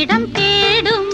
இடம் தேடும்